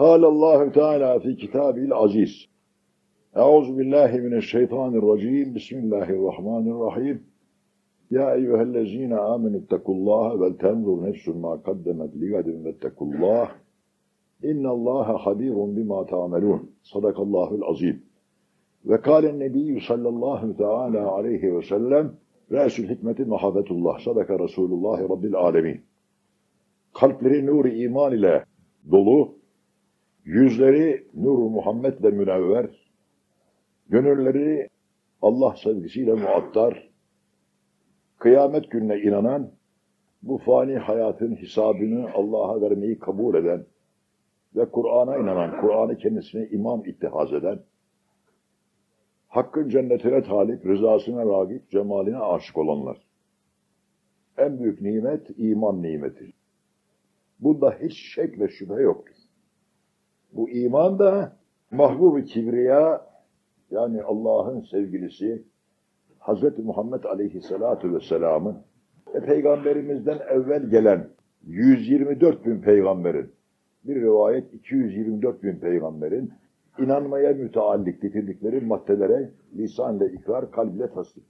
قال الله تعالى في كتابه العزيز أعوذ بالله من الشيطان الرجيم بسم الله الرحمن الرحيم يا أيها الذين آمنوا اتقوا الله ولتنظر نفس ما قدمت لغد واتقوا الله إن الله خبير بما تعملون صدق الله العظيم وقال النبي صلى الله تعالى عليه وسلم رأس الحكمة محبة الله صدق رسول الله رب العالمين kalpleri nur iman ile dolu, yüzleri nur Muhammed ile münevver, gönülleri Allah sevgisiyle muattar, kıyamet gününe inanan, bu fani hayatın hesabını Allah'a vermeyi kabul eden ve Kur'an'a inanan, Kur'an'ı kendisine imam ittihaz eden, Hakkın cennetine talip, rızasına ragip, cemaline aşık olanlar. En büyük nimet iman nimeti. Bunda hiç şek ve şüphe yoktur. Bu iman da mahbub-i kibriya yani Allah'ın sevgilisi Hz. Muhammed Aleyhisselatü Vesselam'ın ve peygamberimizden evvel gelen 124 bin peygamberin bir rivayet 224 bin peygamberin inanmaya müteallik getirdikleri maddelere lisanla ikrar, kalple tasdik.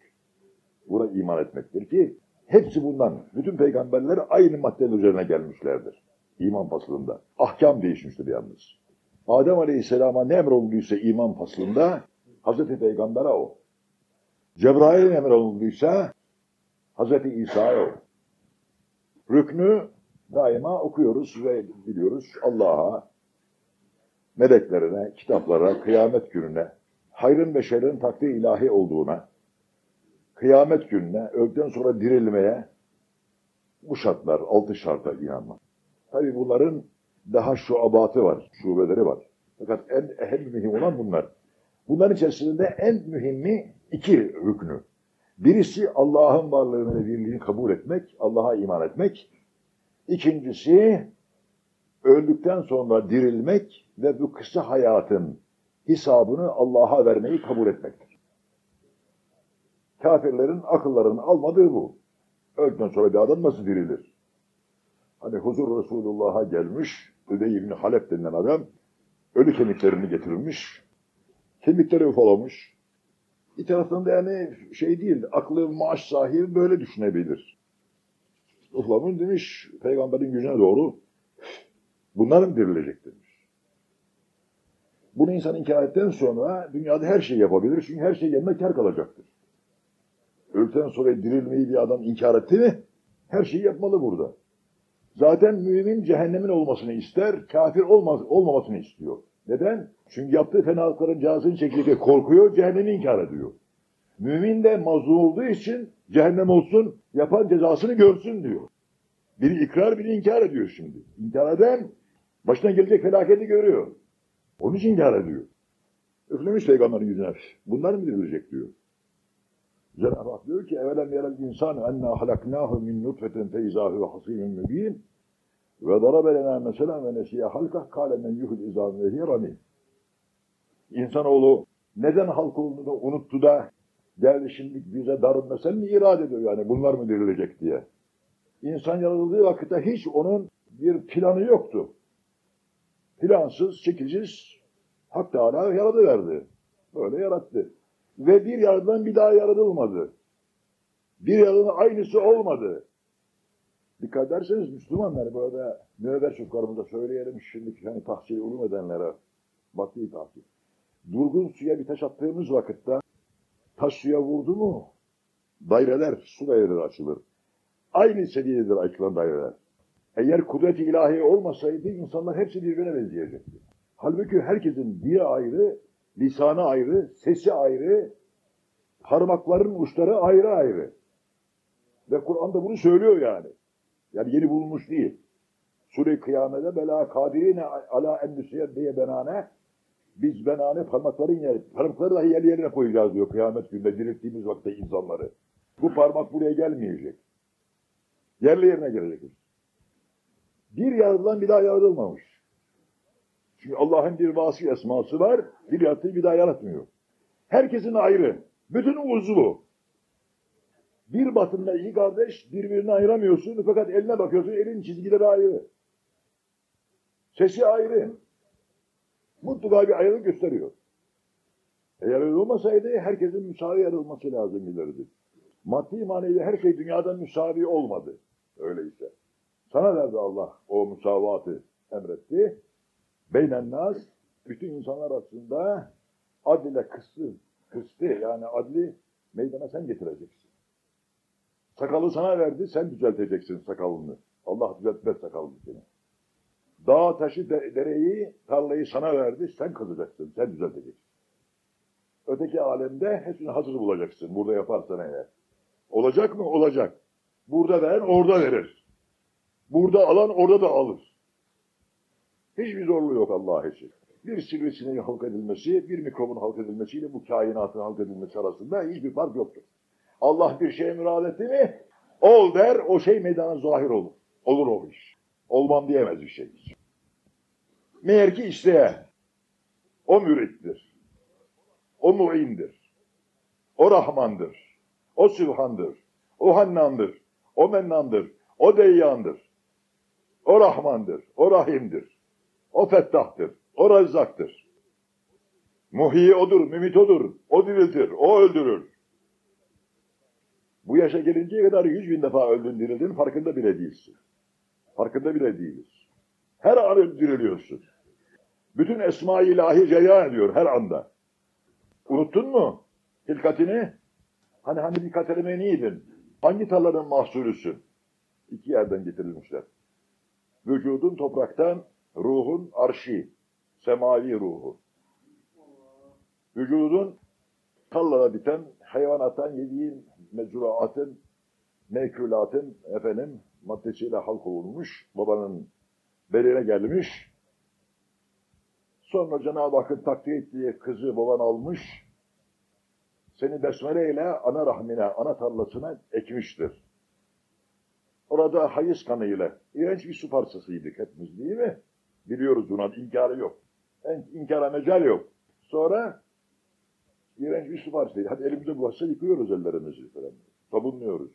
Buna iman etmektir ki hepsi bundan. Bütün peygamberler aynı maddenin üzerine gelmişlerdir. İman faslında. Ahkam değişmiştir yalnız. Adem Aleyhisselam'a ne emrolduysa iman faslında Hazreti Peygamber'e o. Cebrail'in emrolduysa Hazreti İsa'ya o. Rüknü daima okuyoruz ve biliyoruz Allah'a, meleklerine, kitaplara, kıyamet gününe, hayrın ve şerrin takdir ilahi olduğuna, kıyamet gününe, öldükten sonra dirilmeye bu şartlar, altı şarta inanmak. Tabi bunların daha şu abatı var, şubeleri var. Fakat en, en mühim olan bunlar. Bunların içerisinde en mühimi iki rüknü. Birisi Allah'ın varlığını ve birliğini kabul etmek, Allah'a iman etmek. İkincisi öldükten sonra dirilmek ve bu kısa hayatın hesabını Allah'a vermeyi kabul etmektir. Kafirlerin akıllarının almadığı bu. Öldükten sonra bir adam nasıl dirilir? Hani huzur Resulullah'a gelmiş, Ödey İbni Halep denilen adam, ölü kemiklerini getirmiş, kemikleri ufalamış. Bir taraftan yani şey değil, aklı maaş sahibi böyle düşünebilir. Uflamış demiş, peygamberin gücüne doğru, bunlar mı dirilecek demiş. Bunu insan inkar ettikten sonra dünyada her şeyi yapabilir, çünkü her şey yerine kar kalacaktır. Öldükten sonra dirilmeyi bir adam inkar etti mi, her şeyi yapmalı burada. Zaten mümin cehennemin olmasını ister, kafir olmaz, olmamasını istiyor. Neden? Çünkü yaptığı fenalıkların cihazını çekecek korkuyor, cehennemi inkar ediyor. Mümin de mazlum olduğu için cehennem olsun, yapan cezasını görsün diyor. Biri ikrar, biri inkar ediyor şimdi. İnkar eden başına gelecek felaketi görüyor. Onun için inkar ediyor. Üflemiş peygamberin yüzüne. Bunlar mı dirilecek diyor. Cenab-ı Hak diyor ki evelem yerel insan enna halaknahu min nutfetin feyzahu ve hasimin mübin ve darabe mesela ve nesiye halkah kâle men yuhul izâm ve hirami. İnsanoğlu neden halk olduğunu unuttu da geldi şimdi bize darın mesel mi irade ediyor yani bunlar mı dirilecek diye. İnsan yaratıldığı vakitte hiç onun bir planı yoktu. Plansız, çekiciz Hak Teala yaratıverdi. Böyle yarattı. Ve bir yaratılan bir daha yaratılmadı. Bir yaratılan aynısı olmadı. Dikkat ederseniz Müslümanlar böyle müevver çocuklarımıza söyleyelim şimdiki hani tahsili ulum edenlere batıyı tahsil. Durgun suya bir taş attığımız vakitte taş suya vurdu mu daireler, su daireleri açılır. Aynı seviyedir açılan daireler. Eğer kudret-i ilahi olmasaydı insanlar hepsi birbirine benzeyecekti. Halbuki herkesin dili ayrı, lisanı ayrı, sesi ayrı, parmakların uçları ayrı ayrı. Ve Kur'an'da bunu söylüyor yani. Yani yeni bulunmuş değil. Sure-i Kıyamet'e bela kadirine ala endüsiye diye benane biz benane parmakların yer, parmakları dahi yer yerine koyacağız diyor kıyamet gününde dirilttiğimiz vakitte insanları. Bu parmak buraya gelmeyecek. Yerli yerine gelecek. Bir yaratılan bir daha yaratılmamış. Çünkü Allah'ın bir vasi esması var, bir yarattığı bir daha yaratmıyor. Herkesin ayrı. Bütün uzvu. Bir batında iki kardeş birbirini ayıramıyorsun fakat eline bakıyorsun elin çizgileri ayrı. Sesi ayrı. Mutlaka bir ayrılık gösteriyor. Eğer öyle olmasaydı herkesin müsavi ayrılması lazım gelirdi. Maddi manevi her şey dünyada müsavi olmadı. Öyleyse. Sana verdi Allah o müsavatı emretti. Beynen nas, bütün insanlar arasında adile kıstı, kıstı yani adli meydana sen getireceksin. Sakalı sana verdi, sen düzelteceksin sakalını. Allah düzeltmez sakalını seni. Dağ, taşı, de- dereyi, tarlayı sana verdi, sen kazacaksın, sen düzelteceksin. Öteki alemde hepsini hazır bulacaksın, burada yaparsan eğer. Olacak mı? Olacak. Burada veren orada verir. Burada alan orada da alır. Hiçbir zorluğu yok Allah için. Bir sivrisineğin halk edilmesi, bir mikrobun halk edilmesiyle bu kainatın halk edilmesi arasında hiçbir fark yoktur. Allah bir şeye murad etti mi, ol der, o şey meydana zahir olur. Olur o iş. Olmam diyemez bir şey. Meğer ki isteye, o mürittir, o muindir, o rahmandır, o sübhandır, o hannandır, o mennandır, o deyyandır, o rahmandır, o rahimdir, o fettahtır, o razzaktır. Muhyi odur, mümit odur, o diriltir, o öldürür. Bu yaşa gelinceye kadar yüz bin defa öldün dirildin farkında bile değilsin. Farkında bile değiliz. Her an diriliyorsun. Bütün esma-i ilahi cereyan ediyor her anda. Unuttun mu hilkatini? Hani hani bir katerimeniydin? Hangi tarlanın mahsulüsün? İki yerden getirilmişler. Vücudun topraktan, ruhun arşi, semavi ruhu. Vücudun tarlada biten, hayvanattan yediğin mecruatın, mekülatın efendim maddesiyle halk olunmuş, babanın beline gelmiş. Sonra Cenab-ı Hakk'ın takdir ettiği kızı baban almış, seni besmele ile ana rahmine, ana tarlasına ekmiştir. Orada hayız kanıyla, iğrenç bir su parçasıydık hepimiz değil mi? Biliyoruz buna, inkarı yok. En, inkara mecal yok. Sonra iğrenç bir su parçasıydı. Hadi elimize bulaşsa yıkıyoruz ellerimizi falan. Sabunluyoruz.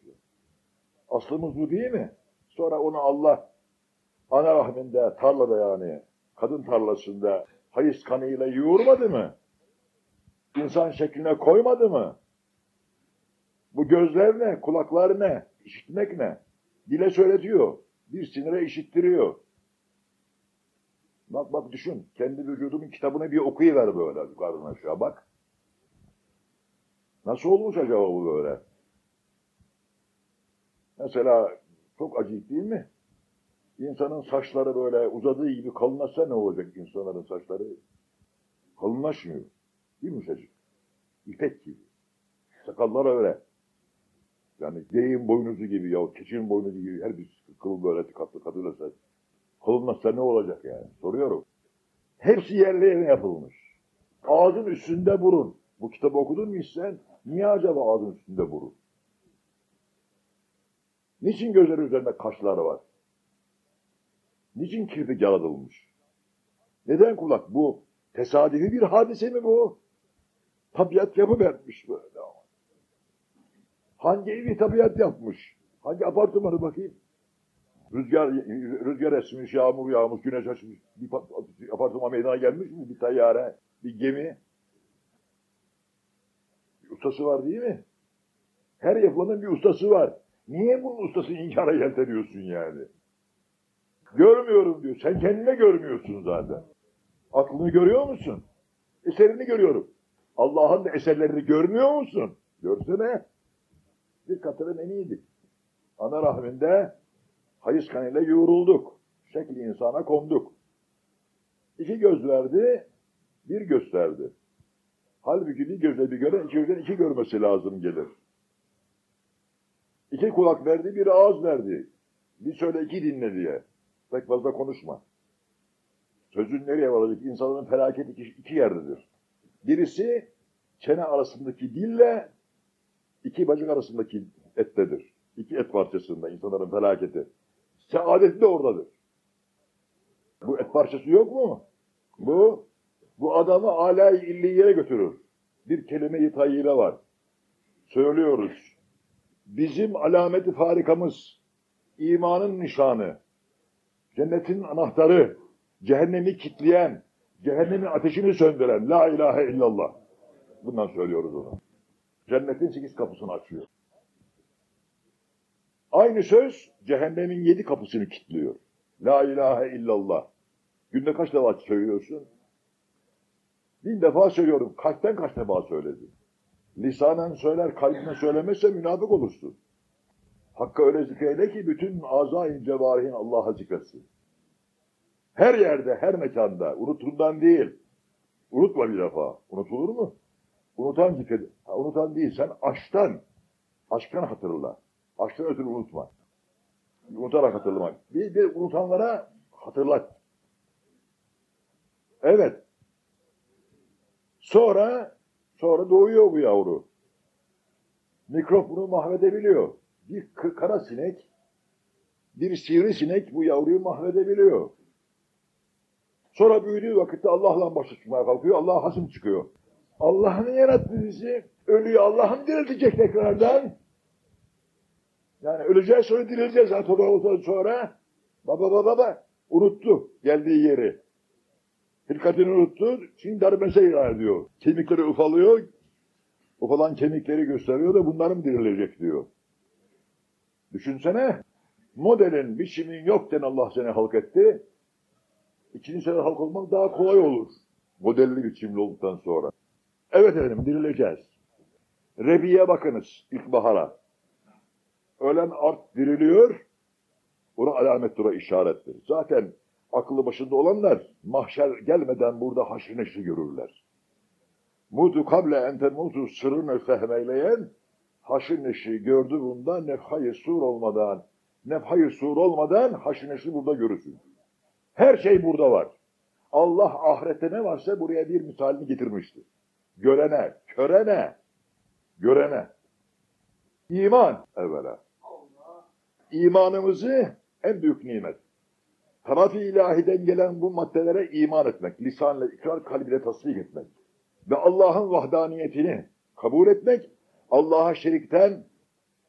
Aslımız bu değil mi? Sonra onu Allah ana rahminde, tarlada yani, kadın tarlasında hayız kanıyla yoğurmadı mı? İnsan şekline koymadı mı? Bu gözler ne? Kulaklar ne? İşitmek ne? Dile söyletiyor. Bir sinire işittiriyor. Bak bak düşün. Kendi vücudumun kitabını bir okuyuver böyle yukarıdan aşağı bak. Nasıl olmuş acaba bu böyle? Mesela çok acayip değil mi? İnsanın saçları böyle uzadığı gibi kalınlaşsa ne olacak insanların saçları? Kalınlaşmıyor. Yumuşacık. İpek gibi. Sakallar öyle. Yani geyin boynuzu gibi ya keçinin boynuzu gibi her bir kıl böyle katlı katılırsa kalınlaşsa ne olacak yani? Soruyorum. Hepsi yerli yerine yapılmış. Ağzın üstünde burun. Bu kitabı okudun mu sen? Niye acaba ağzın üstünde burun? Niçin gözleri üzerinde kaşları var? Niçin kirpik yaratılmış? Neden kulak? Bu tesadüfi bir hadise mi bu? Tabiat yapıvermiş böyle. Hangi evi tabiat yapmış? Hangi apartmanı bakayım? Rüzgar, rüzgar esmiş, yağmur yağmış, güneş açmış. Bir pa- apartman meydana gelmiş mi? Bir tayyare, bir gemi. Bir ustası var değil mi? Her yapılanın bir ustası var. Niye bunun ustasını inkara yelteniyorsun yani? Görmüyorum diyor. Sen kendine görmüyorsun zaten. Aklını görüyor musun? Eserini görüyorum. Allah'ın da eserlerini görmüyor musun? Görsene. Bir katırın en iyiydik. Ana rahminde hayız kanıyla yoğrulduk. Şekli insana konduk. İki göz verdi, bir gösterdi. Halbuki bir gözle bir gören, iki gözden iki görmesi lazım gelir. İki kulak verdi, bir ağız verdi. Bir söyle iki dinle diye. Pek fazla konuşma. Sözün nereye varacak? İnsanların felaketi iki, iki yerdedir. Birisi çene arasındaki dille iki bacak arasındaki ettedir. İki et parçasında insanların felaketi. Saadeti de oradadır. Bu et parçası yok mu? Bu, bu adamı alay illiyeye götürür. Bir kelime-i tayyile var. Söylüyoruz. Bizim alameti farikamız, imanın nişanı, cennetin anahtarı, cehennemi kitleyen, cehennemin ateşini söndüren la ilahe illallah. Bundan söylüyoruz onu. Cennetin sekiz kapısını açıyor. Aynı söz cehennemin yedi kapısını kilitliyor. La ilahe illallah. Günde kaç defa söylüyorsun? Bin defa söylüyorum. Kalpten kaç defa söyledin? Lisanen söyler, kalbine söylemezse münafık olursun. Hakkı öyle zikreyle ki bütün azayın cevarihin Allah'a zikretsin. Her yerde, her mekanda, unutundan değil. Unutma bir defa. Unutulur mu? Unutan zikret. Unutan değil, sen aşktan, aşktan hatırla. Aşktan ötürü unutma. Unutarak hatırlamak. Bir, bir unutanlara hatırlat. Evet. Sonra, sonra doğuyor bu yavru. Mikrop bunu mahvedebiliyor. Bir kara sinek, bir sivrisinek bu yavruyu mahvedebiliyor. Sonra büyüdüğü vakitte Allah'la başa çıkmaya kalkıyor. Allah hasım çıkıyor. Allah'ın yarattı bizi. Ölüyü Allah'ın diriltecek tekrardan. Yani öleceğiz sonra dirileceğiz. Ha, sonra, baba baba baba unuttu geldiği yeri. Hilkatini unuttu. Şimdi darbese ilan ediyor. Kemikleri ufalıyor. Ufalan kemikleri gösteriyor da bunların dirilecek diyor. Düşünsene. Modelin, biçimin yokken Allah seni halk etti. İkinci sene halk olmak daha kolay olur. Modelli biçimli olduktan sonra. Evet efendim dirileceğiz. Rebiye bakınız ilkbahara. Ölen art diriliyor. Buna alamettir, o işarettir. Zaten akıllı başında olanlar mahşer gelmeden burada haşr neşri görürler. Mutu kable enten mutu sırrını fehmeyleyen haşr neşri gördü bunda nefhayı sur olmadan nefhayı sur olmadan haşr neşri burada görürsün. Her şey burada var. Allah ahirette ne varsa buraya bir misalini getirmiştir. Görene, körene, görene. İman evvela. İmanımızı en büyük nimet. Taraf-ı ilahiden gelen bu maddelere iman etmek, lisanla ikrar, kalbiyle tasdik etmek ve Allah'ın vahdaniyetini kabul etmek, Allah'a şerikten,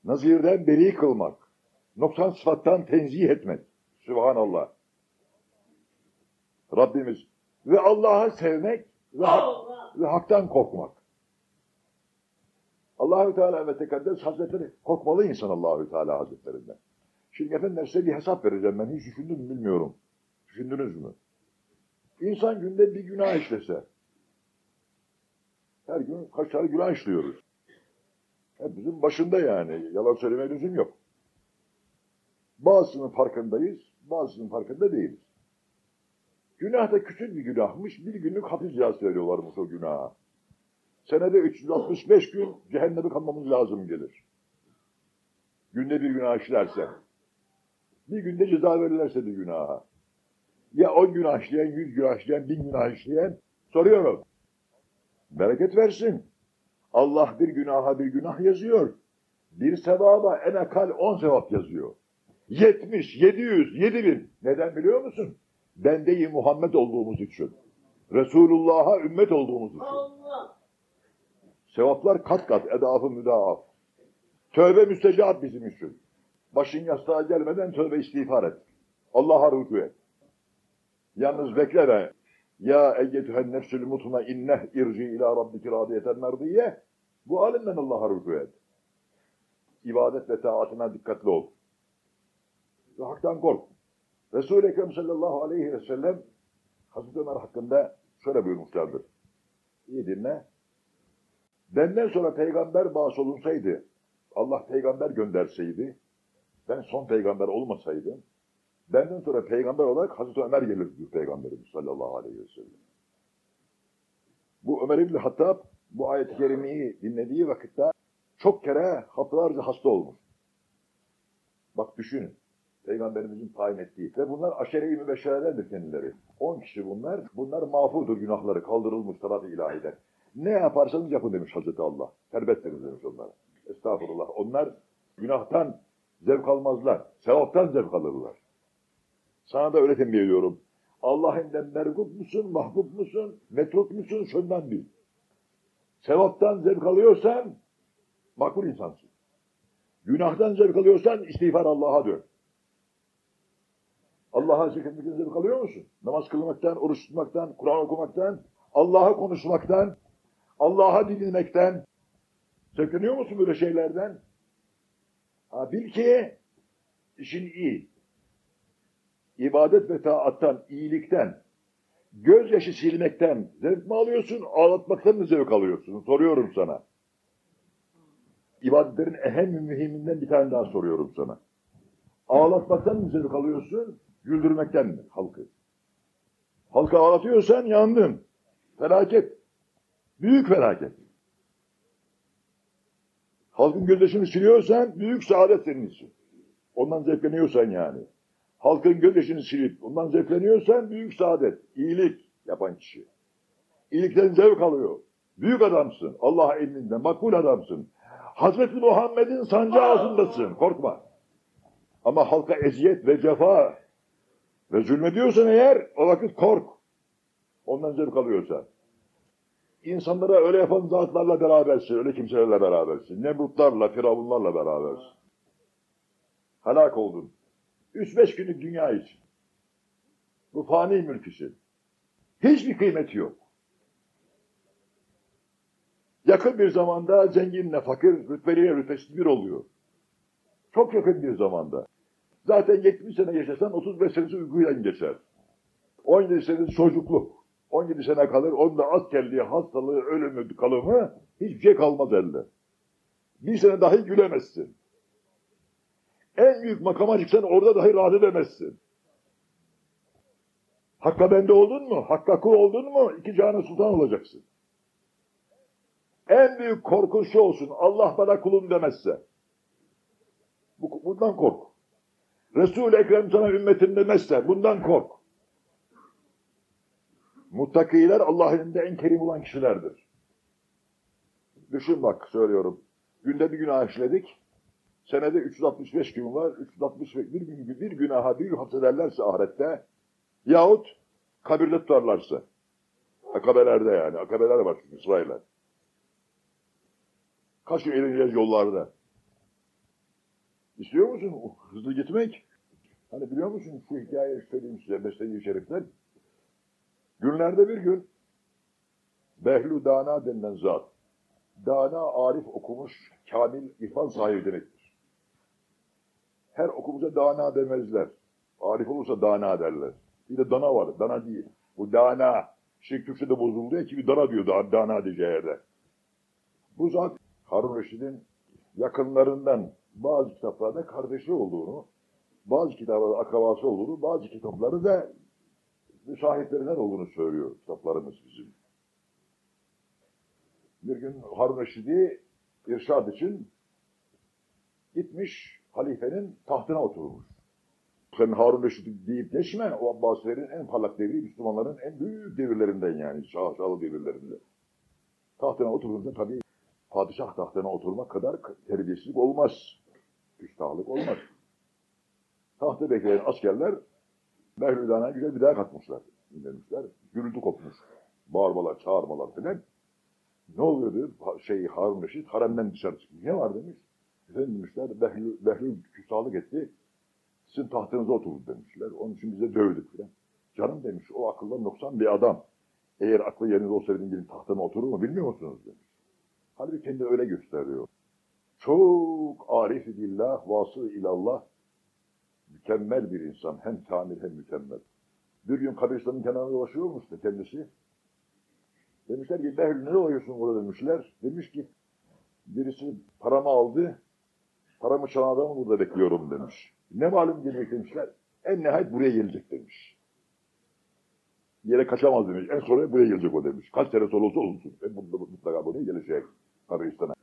nazirden beri kılmak, noksan sıfattan tenzih etmek. Sübhanallah. Rabbimiz ve Allah'ı sevmek ve, hak, ve haktan korkmak. Allahü Teala ve Tekaddes Hazretleri korkmalı insan Allahü Teala Hazretlerinden. Şimdi efendim size bir hesap vereceğim ben. Hiç düşündüm mü bilmiyorum. Düşündünüz mü? İnsan günde bir günah işlese. Her gün kaç tane günah işliyoruz. Hepimizin başında yani. Yalan söylemeye lüzum yok. Bazısının farkındayız, bazısının farkında değiliz. Günah da küçük bir günahmış. Bir günlük hafif cezası veriyorlarmış o günaha. Senede 365 gün cehenneme kalmamız lazım gelir. Günde bir günah işlerse. Bir günde ceza verirlerse bir günaha. Ya 10 günah işleyen, 100 günah işleyen, 1000 günah işleyen soruyorum. Bereket versin. Allah bir günaha bir günah yazıyor. Bir sevaba en akal 10 sevap yazıyor. 70, 700, 7000. Neden biliyor musun? Bende-i Muhammed olduğumuz için. Resulullah'a ümmet olduğumuz için. Allah. Sevaplar kat kat, edafı müdaaf. Tövbe müstecap bizim için. Başın yastığa gelmeden tövbe istiğfar et. Allah'a rücu et. Yalnız bekleme. Ya eyyetühen nefsül mutma inneh irci ila rabbiki radiyeten merdiye. Bu alimden Allah'a rücu et. İbadet ve taatına dikkatli ol. Ve haktan kork. Resul-i Ekrem sallallahu aleyhi ve sellem Hazreti Ömer hakkında şöyle buyurmuşlardır. İyi dinle. Benden sonra peygamber bağış olunsaydı, Allah peygamber gönderseydi, ben son peygamber olmasaydım, benden sonra peygamber olarak Hazreti Ömer gelir diyor Peygamberimiz sallallahu aleyhi ve sellem. Bu Ömer İbni Hattab bu ayet-i kerimeyi dinlediği vakitte çok kere haftalarca hasta olmuş. Bak düşünün. Peygamberimizin tayin ettiği. Ve bunlar aşere-i mübeşşerelerdir kendileri. 10 kişi bunlar. Bunlar mağfurdur günahları. Kaldırılmış tarafı ilahiden. Ne yaparsanız yapın demiş Hazreti Allah. Serbest verin demiş onlara. Estağfurullah. Onlar günahtan zevk almazlar. Sevaptan zevk alırlar. Sana da öyle tembih ediyorum. Allah'ından mergup musun, mahbub musun, metruk musun şundan bil. Sevaptan zevk alıyorsan makbul insansın. Günahtan zevk alıyorsan istiğfar Allah'a dön. Allah'a zikretmekten zevk alıyor musun? Namaz kılmaktan, oruç tutmaktan, Kur'an okumaktan, Allah'a konuşmaktan, Allah'a dinlemekten. Zevkleniyor musun böyle şeylerden? Ha, bil ki işin iyi. İbadet ve taattan, iyilikten, gözyaşı silmekten zevk mi alıyorsun, ağlatmaktan mı zevk alıyorsun? Soruyorum sana. İbadetlerin ehem mühiminden bir tane daha soruyorum sana. Ağlatmaktan mı zevk alıyorsun, güldürmekten mi halkı? Halkı ağlatıyorsan yandın. Felaket. Büyük felaket. Halkın gözyaşını siliyorsan büyük saadet senin için. Ondan zevkleniyorsan yani. Halkın gözyaşını silip ondan zevkleniyorsan büyük saadet, iyilik yapan kişi. İyilikten zevk alıyor. Büyük adamsın. Allah emrinde makbul adamsın. Hazreti Muhammed'in sancağı altındasın. Korkma. Ama halka eziyet ve cefa ve zulmediyorsan eğer o vakit kork. Ondan zevk alıyorsan. İnsanlara öyle yapan zatlarla berabersin, öyle kimselerle berabersin. Nemrutlarla, firavunlarla berabersin. Helak oldun. Üç beş günlük dünya için. Bu fani mülk için. Hiçbir kıymeti yok. Yakın bir zamanda zenginle fakir, rütbeliyle rütbesiz bir oluyor. Çok yakın bir zamanda. Zaten 70 sene yaşasan 35 senesi uykuyla geçer. 17 senesi çocukluk. 17 sene kalır, onda askerliği, hastalığı, ölümü, kalımı hiçbir şey kalmaz elde. Bir sene dahi gülemezsin. En büyük makama çıksan orada dahi rahat edemezsin. Hakka bende oldun mu? Hakka kul oldun mu? İki canı sultan olacaksın. En büyük korkun şu olsun. Allah bana kulum demezse. Bu, bundan kork. Resul-i Ekrem sana ümmetim demezse bundan kork. Muttakiler Allah'ın elinde en kerim olan kişilerdir. Düşün bak söylüyorum. Günde bir günah işledik. Senede 365 gün var. 365 bir gün bir günaha bir gün hapsederlerse ahirette yahut kabirde tutarlarsa. Akabelerde yani. Akabeler var çünkü sırayla. Kaç gün eğleneceğiz yollarda. İstiyor musun hızlı gitmek? Hani biliyor musun şu hikayeyi söyleyeyim size Mesnevi Şerif'ten. Günlerde bir gün Behlu Dana denilen zat. Dana arif okumuş, kamil irfan sahibi demektir. Her okumuza dana demezler. Arif olursa dana derler. Bir de dana var, dana değil. Bu dana. Şimdi Türkçe'de bozuldu ya ki bir dana diyor dana, dana diyeceği yerde. Bu zat Harun Reşid'in yakınlarından bazı kitaplarda kardeşi olduğunu, bazı kitaplarda akrabası olduğunu, bazı kitapları da müsahitlerinden olduğunu söylüyor kitaplarımız bizim. Bir gün Harun Reşid'i irşad için gitmiş halifenin tahtına oturmuş. Sen Harun Reşid'i deyip geçme, o Abbasilerin en parlak devri, Müslümanların en büyük devirlerinden yani, şahşalı devirlerinde. Tahtına oturunca tabii padişah tahtına oturmak kadar terbiyesizlik olmaz. Küstahlık olmaz. Tahta bekleyen askerler Mevlüdana güzel bir daha katmışlar. Demişler. Gürültü kopmuş. Bağırmalar, çağırmalar filan. Ne oluyor diyor. Şey Harun Reşit haremden dışarı çıkmış. Ne var demiş. Efendim demişler. Behlül, Behlül küstahlık etti. Sizin tahtınıza oturun demişler. Onun için bize dövdük filan. Canım demiş o akıldan noksan bir adam. Eğer aklı yeriniz olsa benim gibi tahtına oturur mu bilmiyor musunuz demiş. Halbuki kendi öyle gösteriyor. Çok arif billah, vasıl ilallah, mükemmel bir insan. Hem kamil hem mükemmel. Bir gün kabristanın kenarında dolaşıyormuş da kendisi. Demişler ki Behlül ne oluyorsun burada demişler. Demiş ki birisi paramı aldı. Paramı çalan adamı burada bekliyorum demiş. Ne malum gelecek demişler. En nihayet buraya gelecek demiş. Yere kaçamaz demiş. En sonra buraya gelecek o demiş. Kaç sene sonra olsa olsun. E, mutlaka buraya gelecek. Kabristan'a.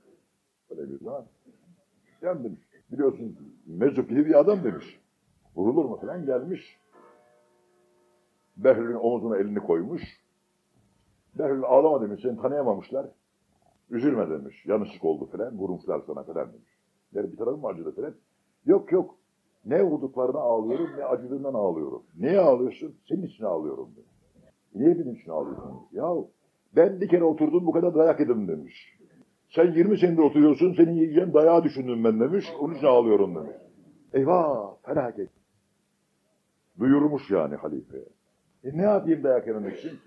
Öyle bir zaman. Yani demiş. Biliyorsun mezopili bir adam demiş. Vurulur mu falan gelmiş. Behlül'ün omuzuna elini koymuş. Behlül ağlama demiş. Seni tanıyamamışlar. Üzülme demiş. Yanlışlık oldu falan. Vurmuşlar sana falan demiş. Der bir tarafım acıdı falan. Yok yok. Ne vurduklarına ağlıyorum ne acıdığından ağlıyorum. Niye ağlıyorsun? Senin için ağlıyorum demiş. Niye benim için ağlıyorsun? Yahu ben bir kere oturdum bu kadar dayak yedim demiş. Sen 20 senedir oturuyorsun, senin yiyeceğin dayağı düşündüm ben demiş. Onun için ağlıyorum demiş. Eyvah, felaket. Duyurmuş yani halifeye. E ne yapayım dayak yememek için?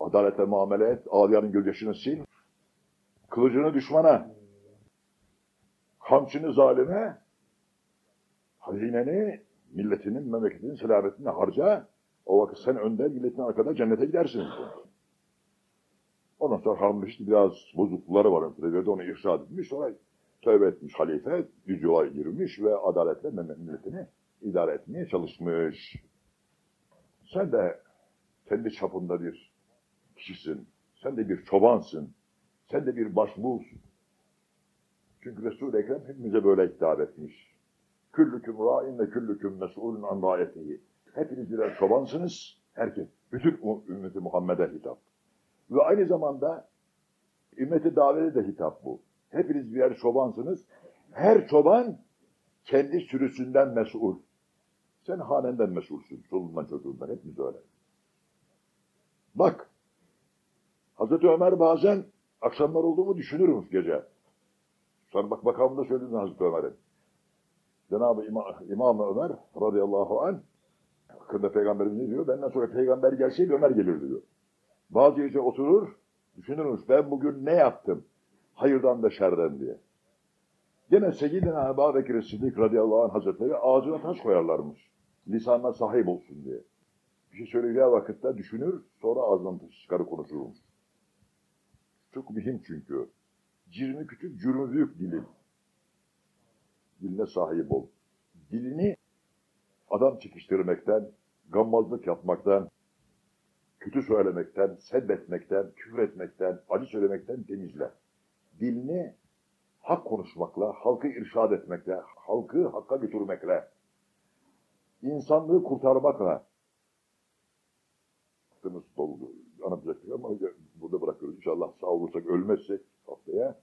Adalete muamele et, ağlayanın gözyaşını sil. Kılıcını düşmana, kamçını zalime, hazineni milletinin, memleketinin selametine harca. O vakit sen önde, milletin arkada cennete gidersin. Ondan sonra harmış biraz bozuklukları var ötürü onu irşad etmiş. Sonra tövbe etmiş halife, düz yola girmiş ve adaletle milletini idare etmeye çalışmış. Sen de kendi çapında bir kişisin. Sen de bir çobansın. Sen de bir başbuğsun. Çünkü Resul-i Ekrem hepimize böyle hitap etmiş. Küllüküm râin ve küllüküm mes'ulun an râyetihi. Hepiniz birer çobansınız. Herkes, bütün ümmeti Muhammed'e hitap. Ve aynı zamanda ümmeti davete de hitap bu. Hepiniz birer çobansınız. Her çoban kendi sürüsünden mesul. Sen hanenden mesulsün. Çoluğundan çocuğundan. Hepimiz öyle. Bak. Hazreti Ömer bazen akşamlar olduğumu düşünürmüş gece. Sonra bak makamında söyledin Hazreti Ömer'in. Cenab-ı İmam, İmam Ömer radıyallahu anh hakkında peygamberimiz ne diyor? Benden sonra peygamber gelseydi Ömer gelir diyor. Bazı gece oturur, düşünürmüş ben bugün ne yaptım? Hayırdan da şerden diye. Gene Seyyidina Ebu Bekir Sıddık radıyallahu anh hazretleri ağzına taş koyarlarmış. Lisanına sahip olsun diye. Bir şey söyleyeceği vakitte düşünür, sonra ağzından çıkarı konuşurmuş. Çok mühim çünkü. Cirmi küçük, cürmü büyük dilin. Diline sahip ol. Dilini adam çekiştirmekten, gammazlık yapmaktan, kötü söylemekten, sebbetmekten, küfür etmekten, acı söylemekten temizle. Dilini hak konuşmakla, halkı irşad etmekle, halkı hakka götürmekle, insanlığı kurtarmakla, vaktimiz doldu, anlatacaktık ama burada bırakıyoruz. İnşallah sağ olursak ölmezsek haftaya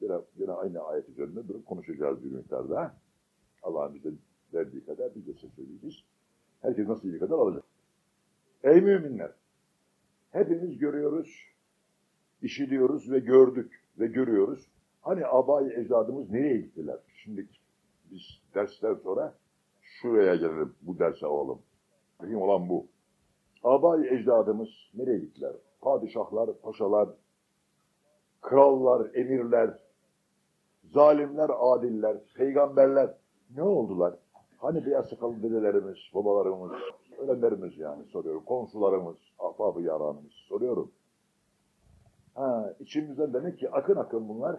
yine, yine aynı ayet üzerinde durup konuşacağız bir miktarda. Allah'ın bize verdiği kadar biz de söyleyeceğiz. Herkes nasıl iyi kadar alacak. Ey müminler! Hepimiz görüyoruz, işiliyoruz ve gördük ve görüyoruz. Hani abayı ecdadımız nereye gittiler? Şimdi biz dersler sonra şuraya gelelim, bu derse alalım. Mühim olan bu. Abayı ecdadımız nereye gittiler? Padişahlar, paşalar, krallar, emirler, zalimler, adiller, peygamberler ne oldular? Hani beyaz sakallı dedelerimiz, babalarımız, ölenlerimiz yani soruyorum. Komşularımız, ahbabı yaranımız soruyorum. Ha, içimizden demek ki akın akın bunlar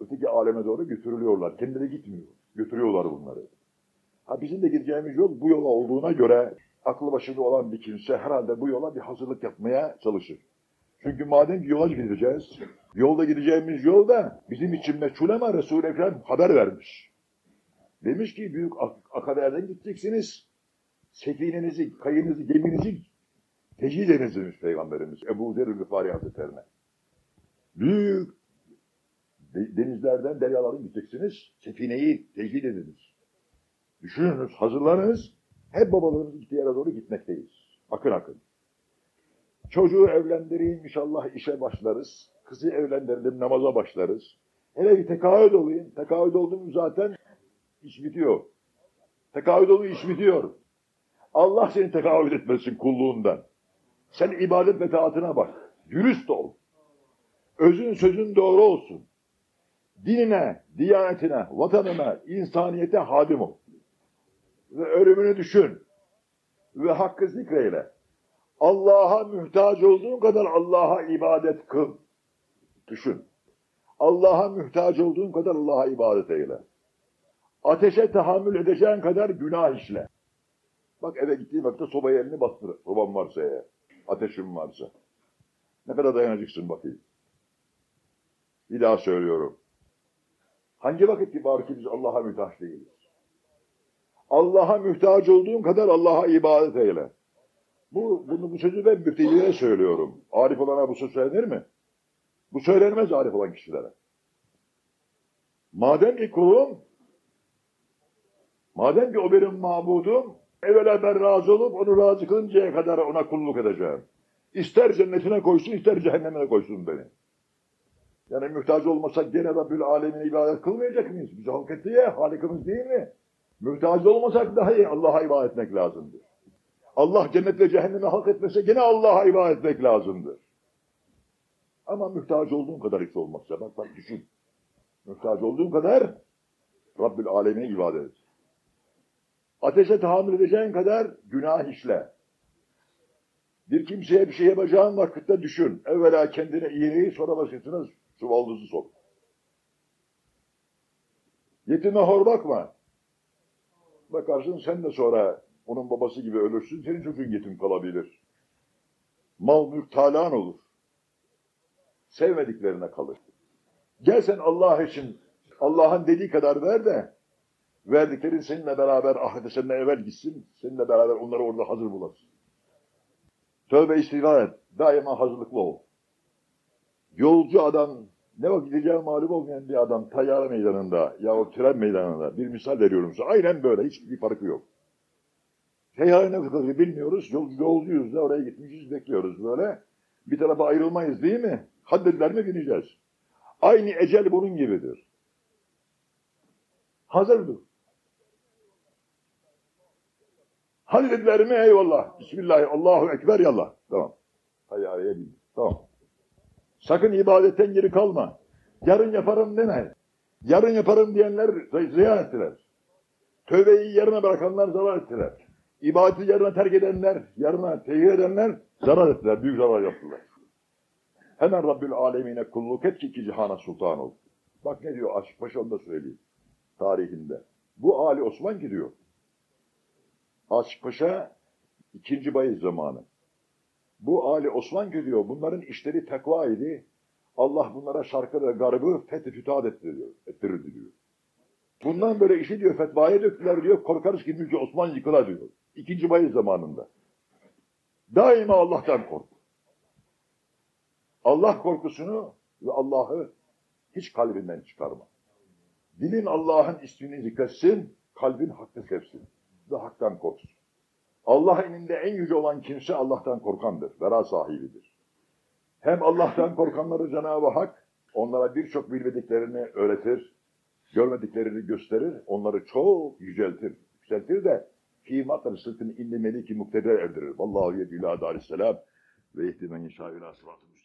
öteki aleme doğru götürülüyorlar. Kendileri gitmiyor. Götürüyorlar bunları. Ha bizim de gideceğimiz yol bu yola olduğuna göre aklı başında olan bir kimse herhalde bu yola bir hazırlık yapmaya çalışır. Çünkü madem ki yola gideceğiz, yolda gideceğimiz yolda bizim için meçhul ama Resul-i Ekrem haber vermiş. Demiş ki büyük ak akaberden gideceksiniz. Sefinenizi, kayınızı, geminizi tecihid ediniz demiş Peygamberimiz Ebu Zer-i Gıfari Hazretlerine. Büyük denizlerden, deryalardan gideceksiniz. Sefineyi tecihid ediniz. Düşününüz, hazırlanınız. Hep babalarımızın gittiği yere doğru gitmekteyiz. Akın akın. Çocuğu evlendireyim inşallah işe başlarız. Kızı evlendirelim namaza başlarız. Hele bir tekahüt olayım. Tekahüt oldum zaten iş bitiyor. Tekahüt oluyor iş bitiyor. Allah seni tekahüt etmesin kulluğundan. Sen ibadet ve taatına bak. Dürüst ol. Özün sözün doğru olsun. Dinine, diyanetine, vatanına, insaniyete hadim ol. Ve ölümünü düşün. Ve hakkı zikreyle. Allah'a mühtaç olduğun kadar Allah'a ibadet kıl. Düşün. Allah'a mühtaç olduğun kadar Allah'a ibadet eyle. Ateşe tahammül edeceğin kadar günah işle. Bak eve gittiğin vakitte sobaya elini bastır. Soban varsa eğer. Ateşin varsa. Ne kadar dayanacaksın bakayım. Bir daha söylüyorum. Hangi vakit ki var ki biz Allah'a mühtaç değiliz? Allah'a mühtaç olduğun kadar Allah'a ibadet eyle. Bu, bunu, bu sözü ben müftecilere söylüyorum. Arif olana bu söz söylenir mi? Bu söylenmez arif olan kişilere. Madem ki kulum, madem ki o benim mabudum, evvela ben razı olup onu razı kılıncaya kadar ona kulluk edeceğim. İster cennetine koysun, ister cehennemine koysun beni. Yani mühtaç olmasak gene Rabbül Alemin'e ibadet kılmayacak mıyız? Bizi hak etti ya, Halikimiz değil mi? Mütehazzı olmasak dahi Allah'a ibadet etmek lazımdır. Allah cennet ve cehennemi hak etmese gene Allah'a ibadet etmek lazımdır. Ama muhtaç olduğun kadar hiç olmazsa bak bak düşün. Muhtaç olduğun kadar Rabbül Alemin'e ibadet et. Ateşe tahammül edeceğin kadar günah işle. Bir kimseye bir şey yapacağın vakitte düşün. Evvela kendine iğneyi sonra başkasına çuvaldısı sok. Yetime hor bakma. Bakarsın sen de sonra onun babası gibi ölürsün, senin çocuğun yetim kalabilir. Mal mülk talan olur. Sevmediklerine kalır. Gel sen Allah için Allah'ın dediği kadar ver de verdiklerin seninle beraber ahirete seninle evvel gitsin, seninle beraber onları orada hazır bulasın. Tövbe istiğfar et. Daima hazırlıklı ol. Yolcu adam, ne vakit gideceği malum olmayan bir adam tayyare meydanında yahut tren meydanında bir misal veriyorum size. Aynen böyle. Hiçbir farkı yok. Seyyare ne kadar bilmiyoruz. Yol, yolcuyuz da oraya gitmişiz bekliyoruz böyle. Bir tarafa ayrılmayız değil mi? Haddediler mi bineceğiz. Aynı ecel bunun gibidir. Hazır. Hadi dediler mi eyvallah. Bismillah. Allahu Ekber yallah. Tamam. Tayyareye bin. Tamam. Sakın ibadetten geri kalma. Yarın yaparım deme. Yarın yaparım diyenler ziyan ettiler. Tövbeyi yarına bırakanlar zarar ettiler. İbadeti yarına terk edenler, yarına tehir edenler zarar ettiler. Büyük zarar yaptılar. Hemen Rabbül Alemine kulluk et ki cihana sultan ol. Bak ne diyor Aşık Paşa onu söyleyeyim. Tarihinde. Bu Ali Osman gidiyor. Aşık Paşa ikinci bayız zamanı. Bu Ali Osman gidiyor. Bunların işleri takva idi. Allah bunlara şarkı ve garbı fethi fütuhat ettiriyor, diyor. Bundan böyle işi diyor fetvaya döktüler diyor. Korkarız ki Mülki Osman yıkıla diyor. İkinci bayız zamanında. Daima Allah'tan kork. Allah korkusunu ve Allah'ı hiç kalbinden çıkarma. Dilin Allah'ın ismini zikretsin, kalbin hakkı sevsin ve haktan korksun. Allah ininde en yüce olan kimse Allah'tan korkandır, vera sahibidir. Hem Allah'tan korkanları Cenab-ı Hak onlara birçok bilmediklerini öğretir, görmediklerini gösterir, onları çok yüceltir. Yükseltir de fiimatları sırtını indi meliki mukteder erdirir. Vallahu yedü ila darisselam ve ihtimen ila sıratın